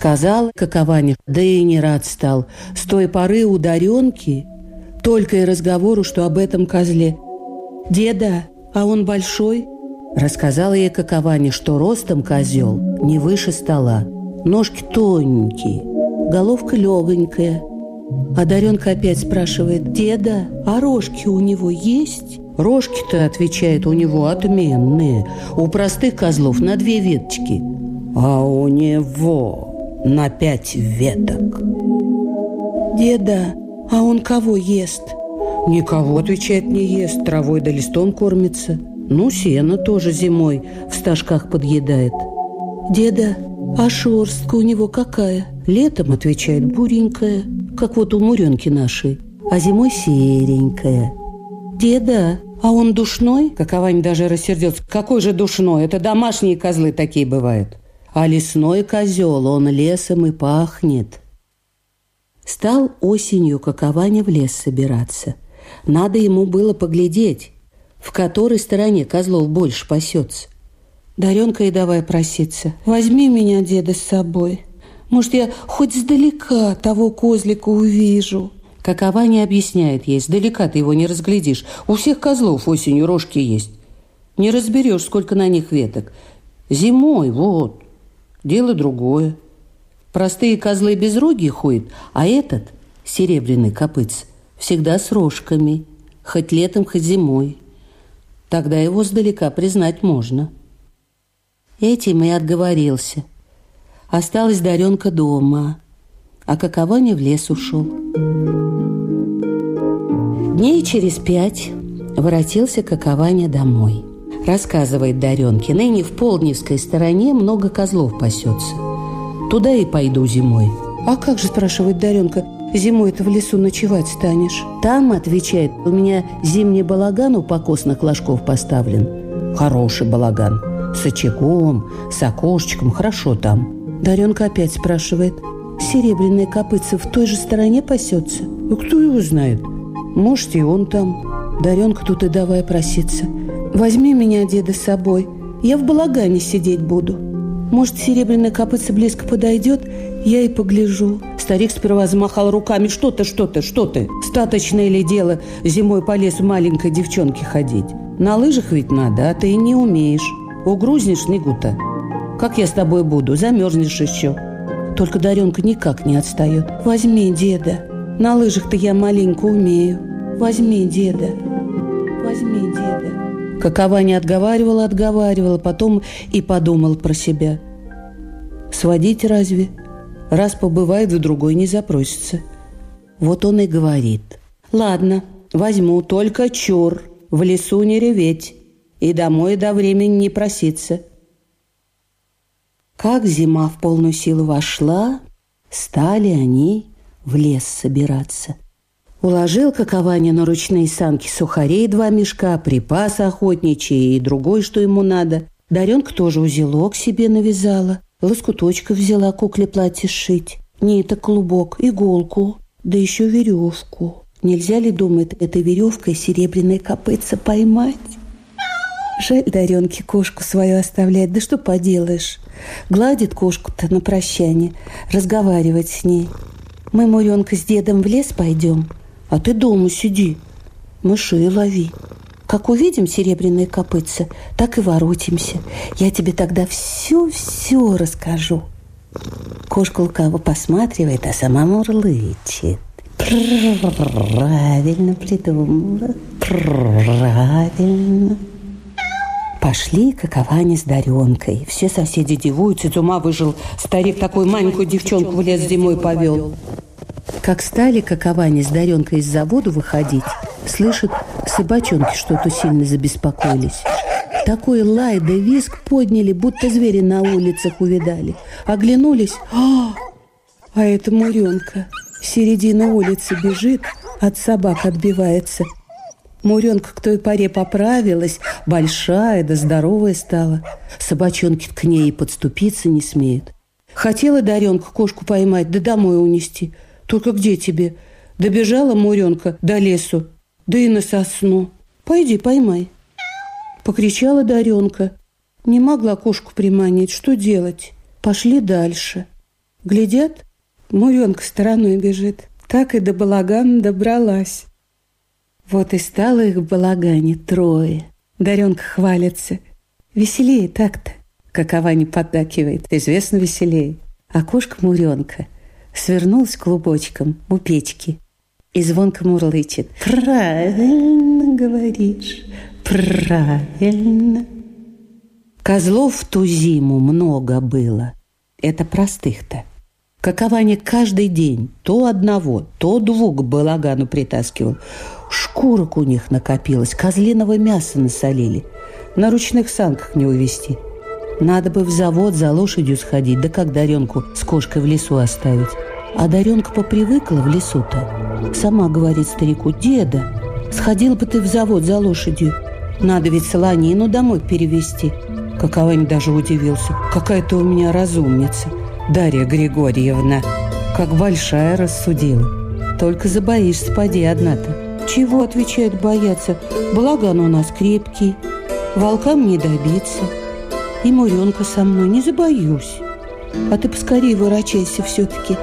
Сказал Какованя, да и не рад стал. С той поры у Даренки только и разговору, что об этом козле. «Деда, а он большой?» Рассказала ей Какованя, что ростом козел не выше стола. Ножки тоненькие, головка легонькая. А Даренка опять спрашивает, «Деда, а рожки у него есть?» Рожки-то, отвечает, у него отменные. У простых козлов на две веточки. А у него на пять веток. «Деда, а он кого ест?» «Никого, отвечает, не ест, травой да листом кормится. Ну, сено тоже зимой в стажках подъедает». «Деда, а шерстка у него какая?» «Летом, отвечает, буренькая, как вот у муренки нашей, а зимой серенькая». «Деда, а он душной?» Каковань даже рассердился. «Какой же душной? Это домашние козлы такие бывают. А лесной козел, он лесом и пахнет». Стал осенью Какованя в лес собираться. Надо ему было поглядеть, в которой стороне козлов больше пасется. Даренка и давай проситься. «Возьми меня, деда, с собой. Может, я хоть сдалека того козлика увижу». Какова не объясняет ей, сдалека ты его не разглядишь. У всех козлов осенью рожки есть. Не разберешь, сколько на них веток. Зимой, вот. Дело другое. Простые козлы без роги ходят, а этот, серебряный копыц, всегда с рожками, хоть летом, хоть зимой. Тогда его сдалека признать можно. Этим и отговорился. Осталась Даренка дома, а какова не в лес ушел. Дней через пять воротился Какованя домой. Рассказывает Даренке, ныне в Полдневской стороне много козлов пасется – Туда и пойду зимой. А как же, спрашивает Даренка, зимой-то в лесу ночевать станешь? Там, отвечает, у меня зимний балаган у покосных ложков поставлен. Хороший балаган. С очагом, с окошечком, хорошо там. Даренка опять спрашивает, серебряная копытца в той же стороне пасется? Ну, кто его знает? Может, и он там. Даренка тут и давай проситься. Возьми меня, деда, с собой. Я в балагане сидеть буду. Может, серебряная копытца близко подойдет? Я и погляжу. Старик сперва замахал руками. Что ты, что ты, что ты? Статочное ли дело зимой по лесу маленькой девчонке ходить? На лыжах ведь надо, а ты не умеешь. Угрузнешь снегу-то. Как я с тобой буду? Замерзнешь еще. Только Даренка никак не отстает. Возьми, деда. На лыжах-то я маленько умею. Возьми, деда. Возьми, деда. Какова не отговаривала, отговаривала, потом и подумал про себя. Сводить разве? Раз побывает, в другой не запросится. Вот он и говорит. Ладно, возьму, только чур, в лесу не реветь и домой до времени не проситься. Как зима в полную силу вошла, стали они в лес собираться – Уложил Какованя на ручные санки сухарей два мешка, припасы охотничьи и другой, что ему надо. Даренка тоже узелок себе навязала. Лоскуточка взяла кукле платье сшить. Ниток, клубок, иголку, да еще веревку. Нельзя ли, думает, этой веревкой серебряное копытце поймать? Жаль Даренке кошку свою оставлять, да что поделаешь. Гладит кошку-то на прощание, разговаривать с ней. Мы, Муренка, с дедом в лес пойдем – а ты дома сиди, мышей лови. Как увидим серебряные копытца, так и воротимся. Я тебе тогда все-все расскажу. Кошка лукаво посматривает, а сама мурлычет. Правильно придумала. Правильно. Пошли каковани с Даренкой. Все соседи дивуются, из ума выжил. Старик такую маленькую девчонку в лес зимой повел. Как стали каковани с Даренкой из завода выходить, слышат, собачонки что-то сильно забеспокоились. Такой лай да виск подняли, будто звери на улицах увидали. Оглянулись, а, а это Муренка. Середина улицы бежит, от собак отбивается. Муренка к той поре поправилась, большая да здоровая стала. Собачонки к ней подступиться не смеют. Хотела Даренка кошку поймать, да домой унести – только где тебе? Добежала Муренка до лесу, да и на сосну. Пойди, поймай. Покричала Даренка. Не могла кошку приманить. Что делать? Пошли дальше. Глядят, Муренка стороной бежит. Так и до балагана добралась. Вот и стало их в балагане трое. Даренка хвалится. Веселее так-то. Какова не поддакивает, известно веселее. А кошка Муренка свернулась клубочком у печки и звонко мурлычет. «Правильно говоришь, правильно». Козлов в ту зиму много было. Это простых-то. Какова они каждый день то одного, то двух к балагану притаскивал. Шкурок у них накопилось, козлиного мяса насолили. На ручных санках не увезти. Надо бы в завод за лошадью сходить, да как Даренку с кошкой в лесу оставить. А Даренка попривыкла в лесу-то. Сама говорит старику, деда, сходил бы ты в завод за лошадью. Надо ведь солонину домой перевезти. Каковань даже удивился. Какая-то у меня разумница. Дарья Григорьевна. Как большая рассудила. Только забоишься, поди одна-то. Чего, отвечает, бояться? Благан у нас крепкий. Волкам не добиться. И Муренка со мной не забоюсь. А ты поскорее ворочайся все-таки.